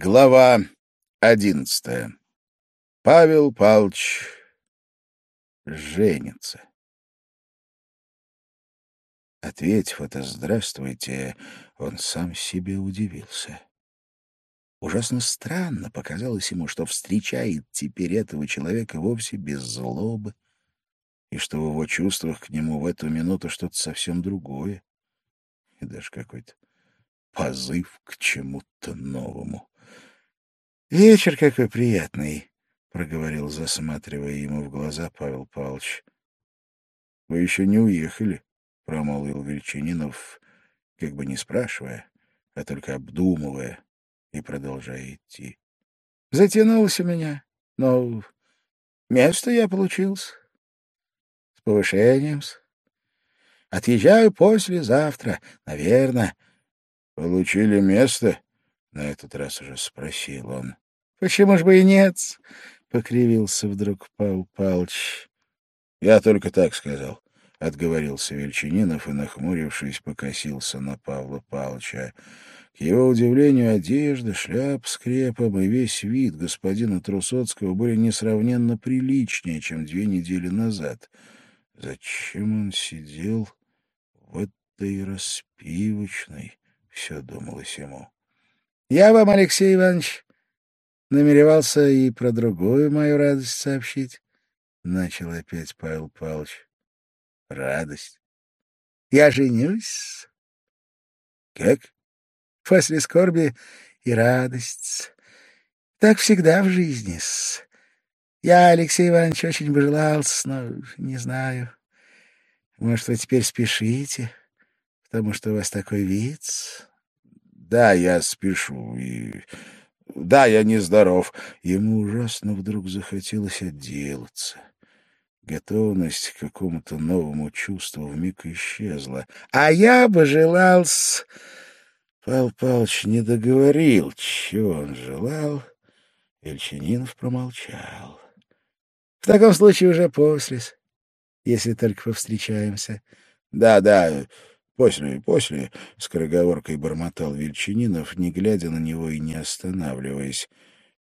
Глава одиннадцатая. Павел Павлович женится. Ответив это «здравствуйте», он сам себе удивился. Ужасно странно показалось ему, что встречает теперь этого человека вовсе без злобы, и что в его чувствах к нему в эту минуту что-то совсем другое, и даже какой-то позыв к чему-то новому. «Вечер какой приятный», — проговорил, засматривая ему в глаза Павел Павлович. «Вы еще не уехали», — промолвил Вельчининов, как бы не спрашивая, а только обдумывая и продолжая идти. «Затянулось у меня, но место я получился. С повышением. -с. Отъезжаю послезавтра, наверное». «Получили место?» На этот раз уже спросил он. — Почему ж бы и нет? — покривился вдруг Павел Павлович. — Я только так сказал, — отговорился Вельчининов и, нахмурившись, покосился на Павла Павловича. К его удивлению, одежда, шляп с и весь вид господина Трусоцкого были несравненно приличнее, чем две недели назад. Зачем он сидел в этой распивочной? — все думалось ему. Я вам, Алексей Иванович, намеревался и про другую мою радость сообщить. Начал опять Павел Павлович. Радость. Я женюсь. Как? После скорби и радость. Так всегда в жизни. -с. Я, Алексей Иванович, очень бы желал, но не знаю. Может, вы теперь спешите, потому что у вас такой вид. Да, я спешу, и... Да, я нездоров. Ему ужасно вдруг захотелось отделаться. Готовность к какому-то новому чувству вмиг исчезла. А я бы желал с... Павел Павлович не договорил, чего он желал. Ельчининов промолчал. — В таком случае уже после, если только повстречаемся. — Да, да, После, после, — скороговоркой бормотал Вельчининов, не глядя на него и не останавливаясь.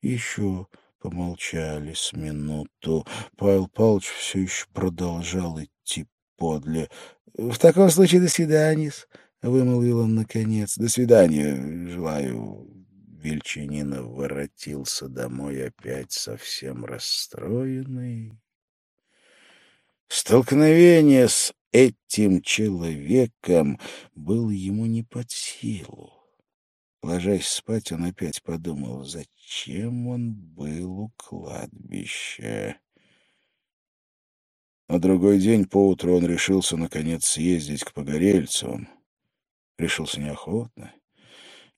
Еще помолчали с минуту. Павел Павлович все еще продолжал идти подле. — В таком случае до свидания, — вымолвил он наконец. — До свидания, желаю. Вельчининов воротился домой опять совсем расстроенный. Столкновение с этим человеком был ему не под силу. Ложась спать, он опять подумал, зачем он был у кладбища. На другой день поутру он решился, наконец, съездить к Погорельцевым. Решился неохотно.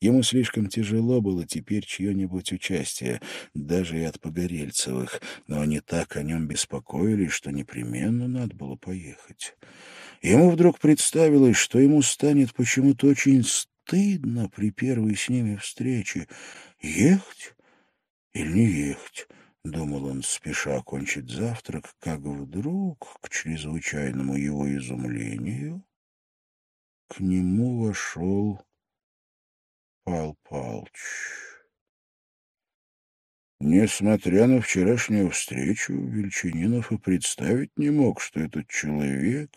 Ему слишком тяжело было теперь чье-нибудь участие, даже и от Погорельцевых, но они так о нем беспокоились, что непременно надо было поехать. Ему вдруг представилось, что ему станет почему-то очень стыдно при первой с ними встрече. Ехать или не ехать? — думал он, спеша окончить завтрак, как вдруг, к чрезвычайному его изумлению, к нему вошел Пал Палыч. Несмотря на вчерашнюю встречу, Вельчининов и представить не мог, что этот человек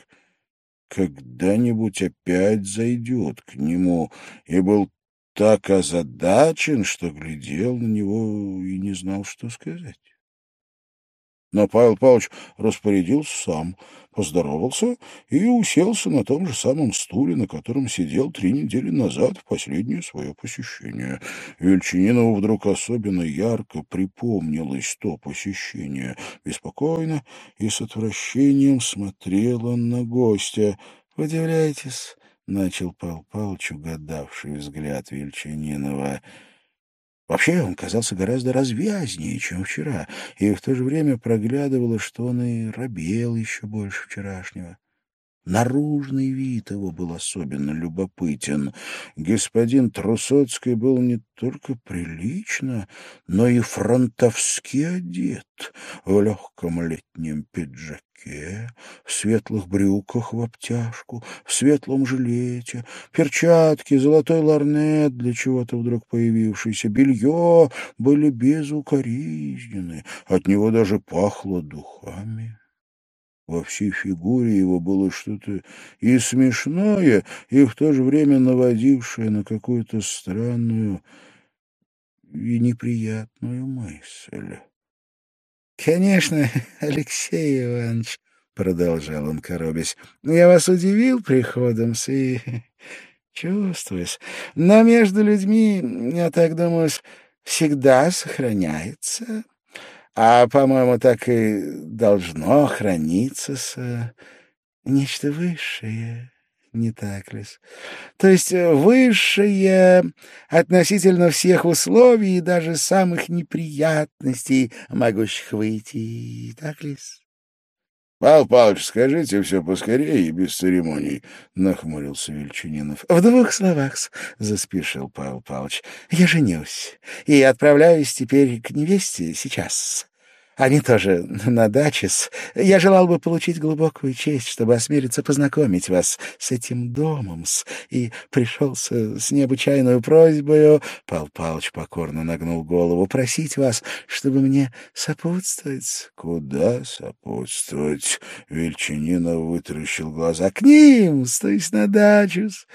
когда-нибудь опять зайдет к нему, и был так озадачен, что глядел на него и не знал, что сказать. Но Павел Павлович распорядился сам, поздоровался и уселся на том же самом стуле, на котором сидел три недели назад в последнее свое посещение. Вельчининову вдруг особенно ярко припомнилось то посещение. Беспокойно и с отвращением смотрел он на гостя. — Удивляйтесь, — начал Павел Павлович, угадавший взгляд Вельчининова, — Вообще он казался гораздо развязнее, чем вчера, и в то же время проглядывало, что он и робел еще больше вчерашнего. Наружный вид его был особенно любопытен. Господин Трусоцкий был не только прилично, но и фронтовски одет в легком летнем пиджаке, в светлых брюках в обтяжку, в светлом жилете, перчатки, золотой ларнет, для чего-то вдруг появившийся, белье были безукоризненны, от него даже пахло духами. Во всей фигуре его было что-то и смешное, и в то же время наводившее на какую-то странную и неприятную мысль. — Конечно, Алексей Иванович, — продолжал он, коробясь, — я вас удивил приходом и чувствуюсь. Но между людьми, я так думаю, всегда сохраняется а, по-моему, так и должно храниться с нечто высшее, не так ли? То есть э, высшее относительно всех условий и даже самых неприятностей, могущих выйти, так ли? Павел Павлович, скажите все поскорее и без церемоний, — нахмурился Вельчининов. — В двух словах, — заспешил Павел Павлович, — я женюсь и отправляюсь теперь к невесте сейчас. Они тоже на даче. Я желал бы получить глубокую честь, чтобы осмелиться познакомить вас с этим домом, -с, и пришелся с необычайной просьбой. Пал Палыч покорно нагнул голову, просить вас, чтобы мне сопутствовать. — Куда сопутствовать? — Вельчининов вытаращил глаза. — К ним, то есть на дачу. -с.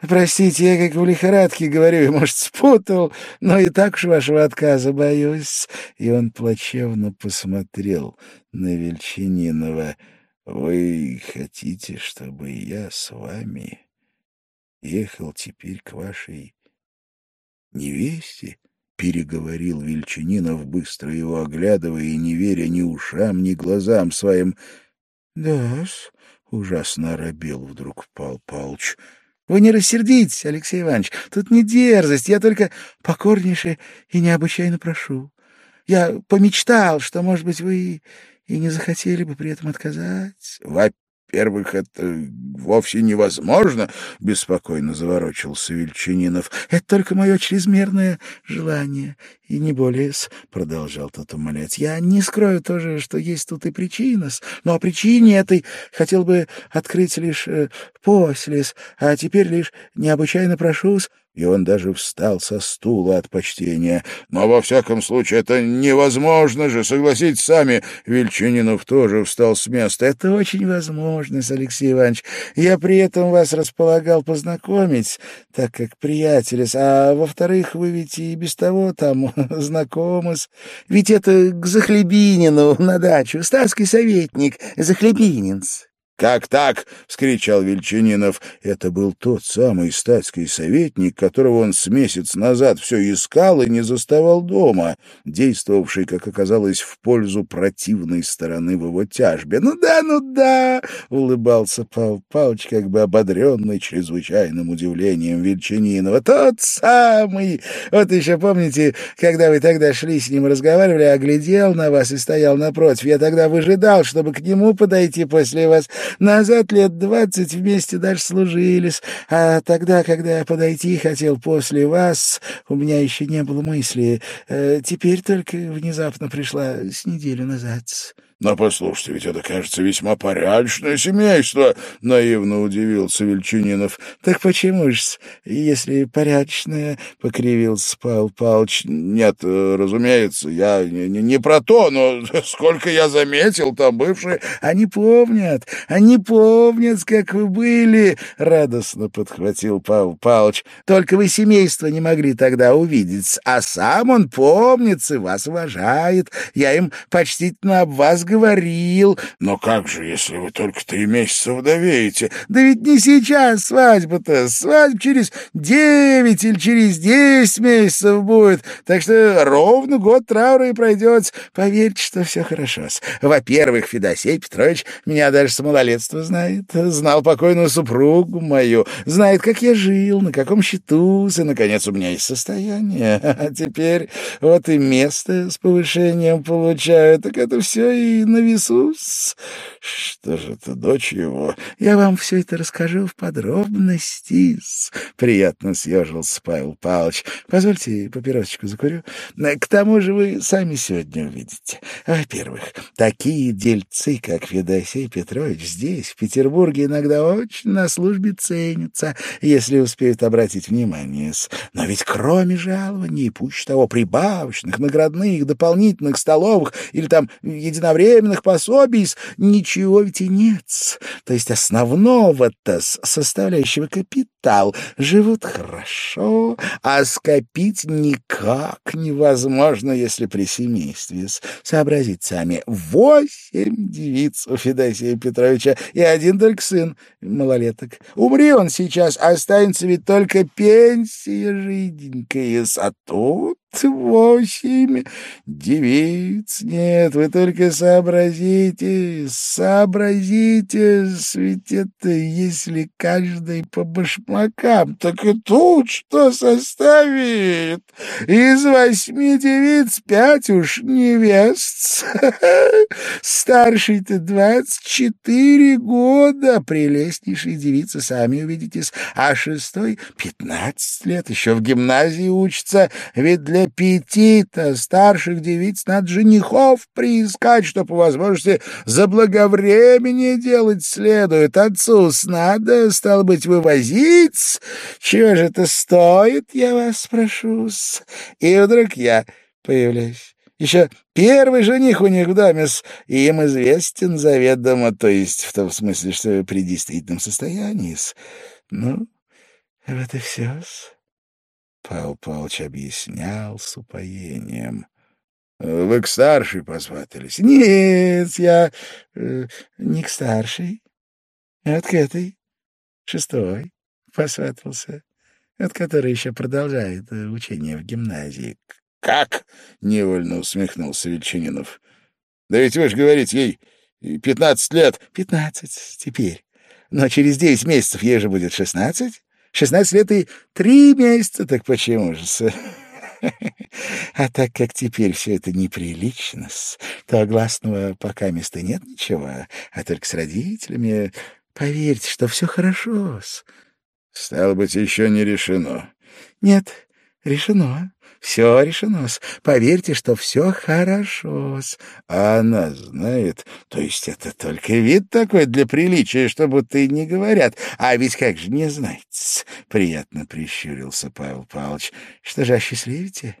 Простите, я как в лихорадке говорю, и, может, спутал, но и так уж вашего отказа боюсь. И он плачевно посмотрел на Вельчининова. Вы хотите, чтобы я с вами ехал теперь к вашей невесте? Переговорил Вельчининов, быстро его оглядывая и не веря ни ушам, ни глазам своим. — Да-с, — ужасно оробел вдруг Пал Палыч. Вы не рассердитесь, Алексей Иванович. Тут не дерзость, я только покорнейше и необычайно прошу. Я помечтал, что, может быть, вы и не захотели бы при этом отказать. Во-первых, это вовсе невозможно, — беспокойно заворочился Вельчининов. — Это только мое чрезмерное желание, и не более — продолжал тот умолять. — Я не скрою тоже, что есть тут и причина но о причине этой хотел бы открыть лишь э, после а теперь лишь необычайно прошу и он даже встал со стула от почтения. «Но во всяком случае это невозможно же, согласитесь сами!» Вельчининов тоже встал с места. «Это очень возможно, Алексей Иванович. Я при этом вас располагал познакомить, так как приятели, а во-вторых, вы ведь и без того там знакомы с... Ведь это к Захлебинину на дачу, статский советник Захлебининц». «Как так?» — вскричал Вельчининов. Это был тот самый статский советник, которого он с месяц назад все искал и не заставал дома, действовавший, как оказалось, в пользу противной стороны в его тяжбе. «Ну да, ну да!» — улыбался Павел Павлович, как бы ободренный чрезвычайным удивлением Вельчининова. «Тот самый! Вот еще помните, когда вы тогда шли с ним разговаривали, оглядел на вас и стоял напротив. Я тогда выжидал, чтобы к нему подойти после вас». Назад лет двадцать вместе даже служились, а тогда, когда я подойти хотел после вас, у меня еще не было мысли. Э, теперь только внезапно пришла с неделю назад». Но послушайте, ведь это, кажется, весьма порядочное семейство, — наивно удивился Вельчининов. — Так почему же, если порядочное, — покривился Павел Павлович. — Нет, разумеется, я не, не, не про то, но сколько я заметил, там бывшие... — Они помнят, они помнят, как вы были, — радостно подхватил Павел Павлович. — Только вы семейство не могли тогда увидеть, а сам он помнится и вас уважает. Я им почтительно об вас говорил. Но как же, если вы только три месяца вдовеете? Да ведь не сейчас свадьба-то. Свадьба через девять или через десять месяцев будет. Так что ровно год траура и пройдет. Поверьте, что все хорошо. Во-первых, Федосей Петрович меня даже с малолетства знает. Знал покойную супругу мою. Знает, как я жил, на каком счету, и, наконец, у меня есть состояние. А теперь вот и место с повышением получаю. Так это все и вы на весу? Что же это, дочь его? Я вам все это расскажу в подробности. Приятно съежился Павел Павлович. Позвольте папиросочку закурю. К тому же вы сами сегодня увидите. Во-первых, такие дельцы, как Федосей Петрович, здесь, в Петербурге, иногда очень на службе ценятся, если успеют обратить внимание. Но ведь кроме жалований, пусть того прибавочных, наградных, дополнительных, столовых или там единовременных пособий, ничего ведь и нет. То есть основного-то составляющего капитал живут хорошо, а скопить никак невозможно, если при семействе. Сообразить сами, восемь девиц у Федосея Петровича и один только сын малолеток. Умри он сейчас, останется ведь только пенсия жиденькая, а тут восемь девиц. Нет, вы только сообразите, сообразите, ведь это если каждый по башмакам, так и тут что составит? Из восьми девиц пять уж невест. Старший-то двадцать четыре года, прелестнейшие девицы, сами увидитесь, а шестой пятнадцать лет, еще в гимназии учится, ведь для для пяти-то старших девиц надо женихов приискать, что по возможности заблаговремение делать следует. Отцу надо, стало быть, вывозить. Чего же это стоит, я вас спрошу? И вдруг я появляюсь. Еще первый жених у них в доме, и им известен заведомо, то есть в том смысле, что при действительном состоянии. Ну, вот и все-с. Павел Павлович объяснял с упоением. — Вы к старшей посватались? — Нет, я э, не к старшей, а к этой, шестой, посватался, от которой еще продолжает э, учение в гимназии. — Как? — невольно усмехнулся Вельчининов. — Да ведь вы же говорите, ей пятнадцать лет. — Пятнадцать теперь. Но через девять месяцев ей же будет шестнадцать. Шестнадцать лет и три месяца, так почему же? А так как теперь все это неприлично, то гласного пока места нет ничего, а только с родителями. Поверьте, что все хорошо. Стало быть, еще не решено. Нет, решено. Все решено -с. Поверьте, что все хорошо -с. А она знает, то есть это только вид такой для приличия, что будто и не говорят. А ведь как же не знать -с. Приятно прищурился Павел Павлович. Что же осчастливите?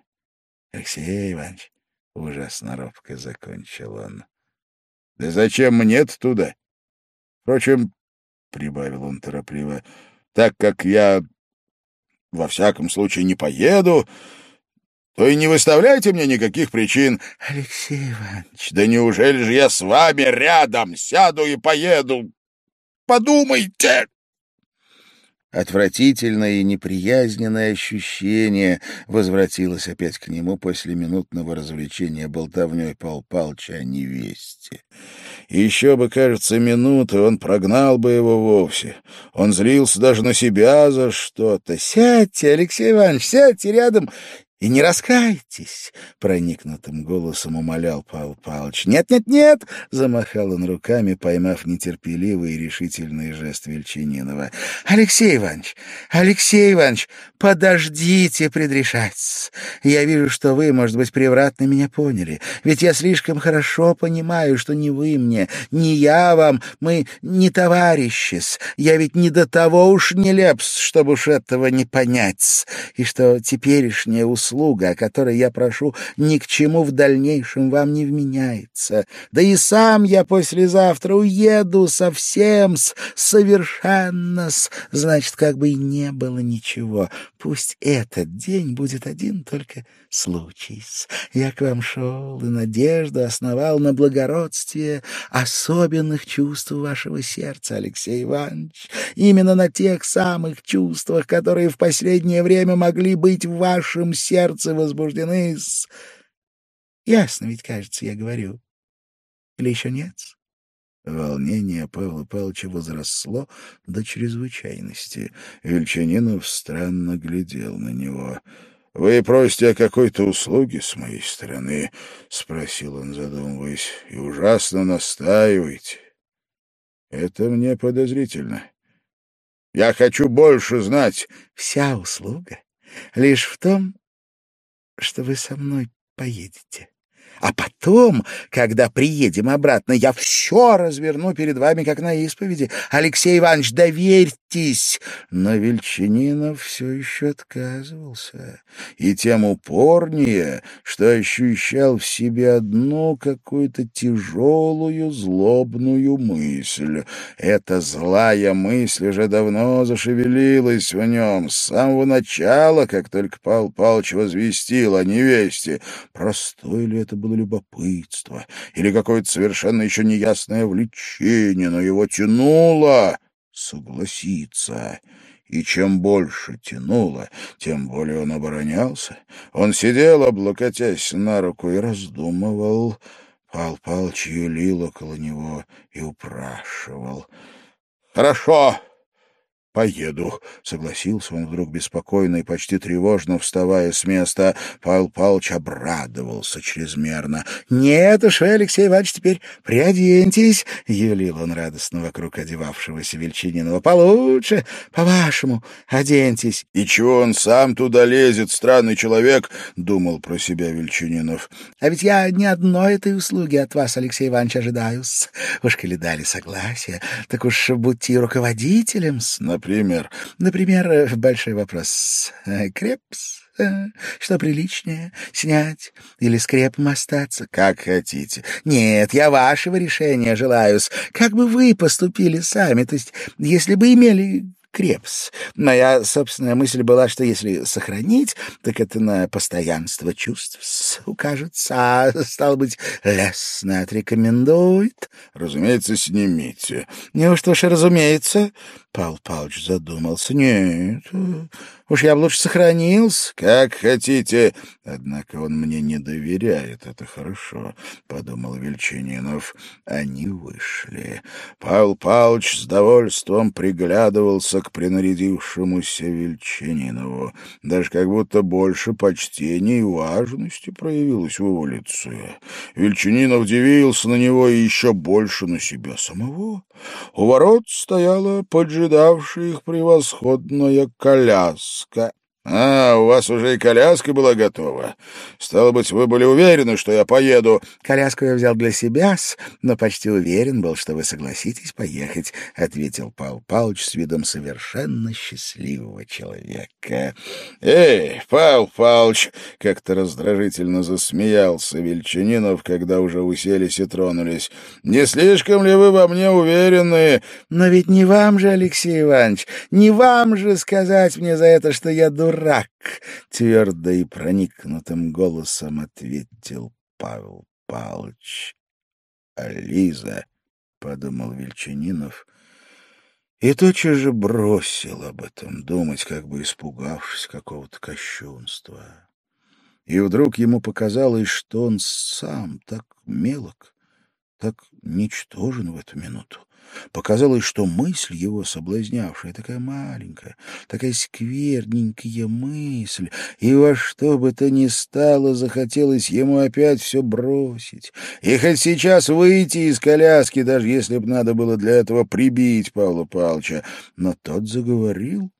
Алексей Иванович, ужасно робко закончил он. Да зачем мне туда? Впрочем, — прибавил он торопливо, — так как я во всяком случае не поеду, то и не выставляйте мне никаких причин. — Алексей Иванович... — Да неужели же я с вами рядом сяду и поеду? Подумайте! Отвратительное и неприязненное ощущение возвратилось опять к нему после минутного развлечения болтовней Пал Палча о невесте. Еще бы, кажется, минуты, он прогнал бы его вовсе. Он злился даже на себя за что-то. «Сядьте, Алексей Иванович, сядьте рядом и не раскайтесь, — проникнутым голосом умолял Павел Павлович. «Нет, нет, нет!» — замахал он руками, поймав нетерпеливый и решительный жест Вельчининова. «Алексей Иванович, Алексей Иванович, подождите предрешать. Я вижу, что вы, может быть, превратно меня поняли. Ведь я слишком хорошо понимаю, что не вы мне, не я вам, мы не товарищи. Я ведь не до того уж не лепс, чтобы уж этого не понять. И что теперешнее условие услуга, о которой я прошу, ни к чему в дальнейшем вам не вменяется. Да и сам я послезавтра уеду совсем, с, совершенно с, значит, как бы и не было ничего. Пусть этот день будет один только случай. Я к вам шел и надежду основал на благородстве особенных чувств вашего сердца, Алексей Иванович. Именно на тех самых чувствах, которые в последнее время могли быть в вашем сердце возбуждены с... Ясно ведь, кажется, я говорю. Или еще нет? Волнение Павла Павловича возросло до чрезвычайности. Вельчанинов странно глядел на него. — Вы просите о какой-то услуге с моей стороны? — спросил он, задумываясь. — И ужасно настаиваете. Это мне подозрительно. Я хочу больше знать. Вся услуга лишь в том, что вы со мной поедете. А потом, когда приедем обратно, я все разверну перед вами, как на исповеди. Алексей Иванович, доверьтесь!» Но Вельчининов все еще отказывался. И тем упорнее, что ощущал в себе одну какую-то тяжелую, злобную мысль. Эта злая мысль уже давно зашевелилась в нем с самого начала, как только Павел Павлович возвестил о невесте. Простой ли это был было любопытство или какое-то совершенно еще неясное влечение, но его тянуло согласиться. И чем больше тянуло, тем более он оборонялся. Он сидел, облокотясь на руку, и раздумывал. Пал Палыч юлил около него и упрашивал. «Хорошо!» «Поеду», — согласился он вдруг беспокойно и почти тревожно, вставая с места. Павел Павлович обрадовался чрезмерно. «Нет уж Алексей Иванович, теперь приоденьтесь», — юлил он радостно вокруг одевавшегося Вельчининова. «Получше, по-вашему, оденьтесь». «И чего он сам туда лезет, странный человек?» — думал про себя Вельчининов. «А ведь я не одной этой услуги от вас, Алексей Иванович, ожидаю-с. Уж коли дали согласие, так уж будьте руководителем-с». Например? Например, э, большой вопрос. Э, крепс? Э, что приличнее? Снять или скрепом остаться? Как хотите. Нет, я вашего решения желаю. Как бы вы поступили сами? То есть, если бы имели Крепс. Моя собственная мысль была, что если сохранить, так это на постоянство чувств укажется, а, стало быть, лестно отрекомендует. Разумеется, снимите. Неужто уж и разумеется? Павел Павлович задумался. Нет, Уж я бы лучше сохранился. Как хотите. Однако он мне не доверяет, это хорошо, — подумал Вельчининов. Они вышли. Павел Павлович с довольством приглядывался к принарядившемуся Вельчининову. Даже как будто больше почтения и важности проявилось в его лице. Вельчининов удивился на него и еще больше на себя самого. У ворот стояла поджидавшая их превосходная коляска коляска. «А, у вас уже и коляска была готова. Стало быть, вы были уверены, что я поеду?» «Коляску я взял для себя, но почти уверен был, что вы согласитесь поехать», — ответил Павел Павлович с видом совершенно счастливого человека. «Эй, Павел Павлович!» — как-то раздражительно засмеялся Вельчининов, когда уже уселись и тронулись. «Не слишком ли вы во мне уверены?» «Но ведь не вам же, Алексей Иванович, не вам же сказать мне за это, что я дурак дурак!» — твердо и проникнутым голосом ответил Павел Павлович. «А Лиза?» — подумал Вельчининов — и тотчас же бросил об этом думать, как бы испугавшись какого-то кощунства. И вдруг ему показалось, что он сам так мелок, так ничтожен в эту минуту, Показалось, что мысль его соблазнявшая, такая маленькая, такая скверненькая мысль, и во что бы то ни стало захотелось ему опять все бросить. И хоть сейчас выйти из коляски, даже если бы надо было для этого прибить Павла Павловича, но тот заговорил,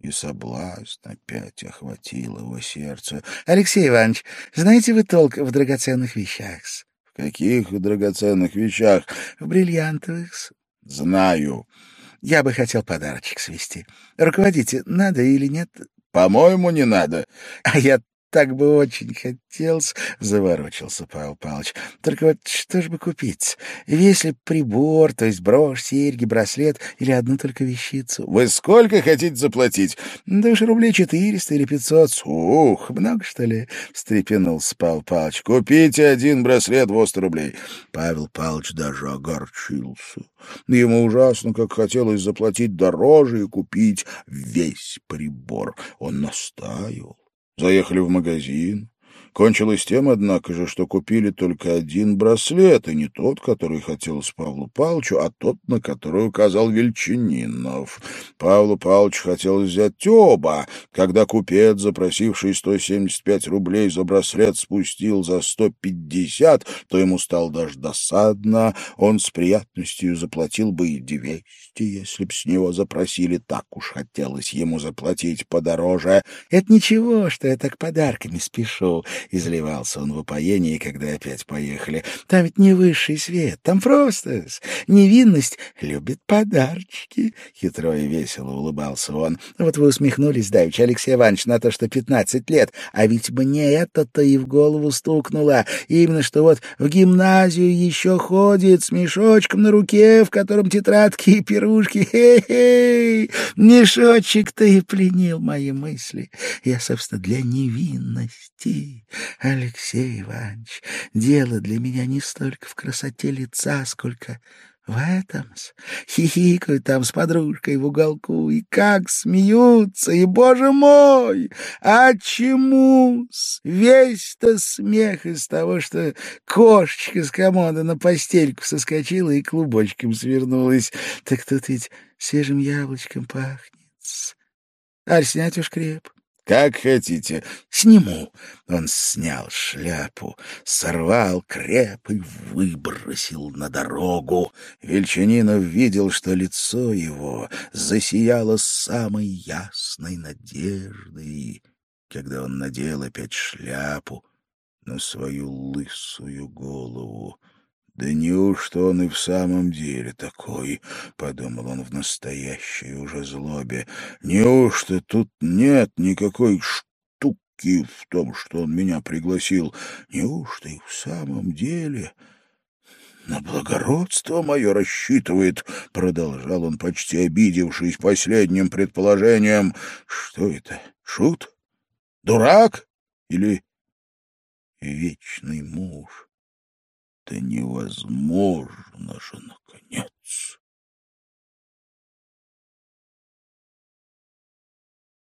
и соблазн опять охватил его сердце. — Алексей Иванович, знаете вы толк в драгоценных вещах? — В каких драгоценных вещах? — В бриллиантовых. Знаю. Я бы хотел подарочек свести. Руководите, надо или нет? По-моему, не надо. А я так бы очень хотелось, — заворочился Павел Павлович. — Только вот что ж бы купить? Если прибор, то есть брошь, серьги, браслет или одну только вещицу. — Вы сколько хотите заплатить? — Да уж рублей четыреста или пятьсот. — Ух, много, что ли? — встрепенулся Павел Павлович. — Купите один браслет в рублей. Павел Павлович даже огорчился. Ему ужасно, как хотелось заплатить дороже и купить весь прибор. Он настаивал. Заехали в магазин. Кончилось тем, однако же, что купили только один браслет, и не тот, который хотелось Павлу Павловичу, а тот, на который указал Вельчининов. Павлу Павловичу хотелось взять оба. Когда купец, запросивший 175 рублей за браслет, спустил за 150, то ему стало даже досадно. Он с приятностью заплатил бы и 200, если б с него запросили. Так уж хотелось ему заплатить подороже. — Это ничего, что я так подарками спешу, — изливался он в упоении, когда опять поехали. — Там ведь не высший свет, там просто невинность любит подарочки. Хитро и весело улыбался он. — Вот вы усмехнулись, давеча, Алексей Иванович, на то, что пятнадцать лет, а ведь мне это-то и в голову стукнуло. Именно что вот в гимназию еще ходит с мешочком на руке, в котором тетрадки и пирушки. Хе-хей! Мешочек-то и пленил мои мысли. Я, собственно, для невинности. Алексей Иванович, дело для меня не столько в красоте лица, сколько в этом хихикают там с подружкой в уголку, и как смеются, и, боже мой, а чему весь-то смех из того, что кошечка с комода на постельку соскочила и клубочком свернулась. Так тут ведь свежим яблочком пахнет. Аль, снять уж креп. «Как хотите. Сниму». Он снял шляпу, сорвал креп и выбросил на дорогу. Вельчанинов видел, что лицо его засияло самой ясной надеждой, когда он надел опять шляпу на свою лысую голову. «Да неужто он и в самом деле такой?» — подумал он в настоящей уже злобе. «Неужто тут нет никакой штуки в том, что он меня пригласил? Неужто и в самом деле...» «На благородство мое рассчитывает», — продолжал он, почти обидевшись последним предположением. «Что это, шут? Дурак? Или вечный муж?» это невозможно же, наконец.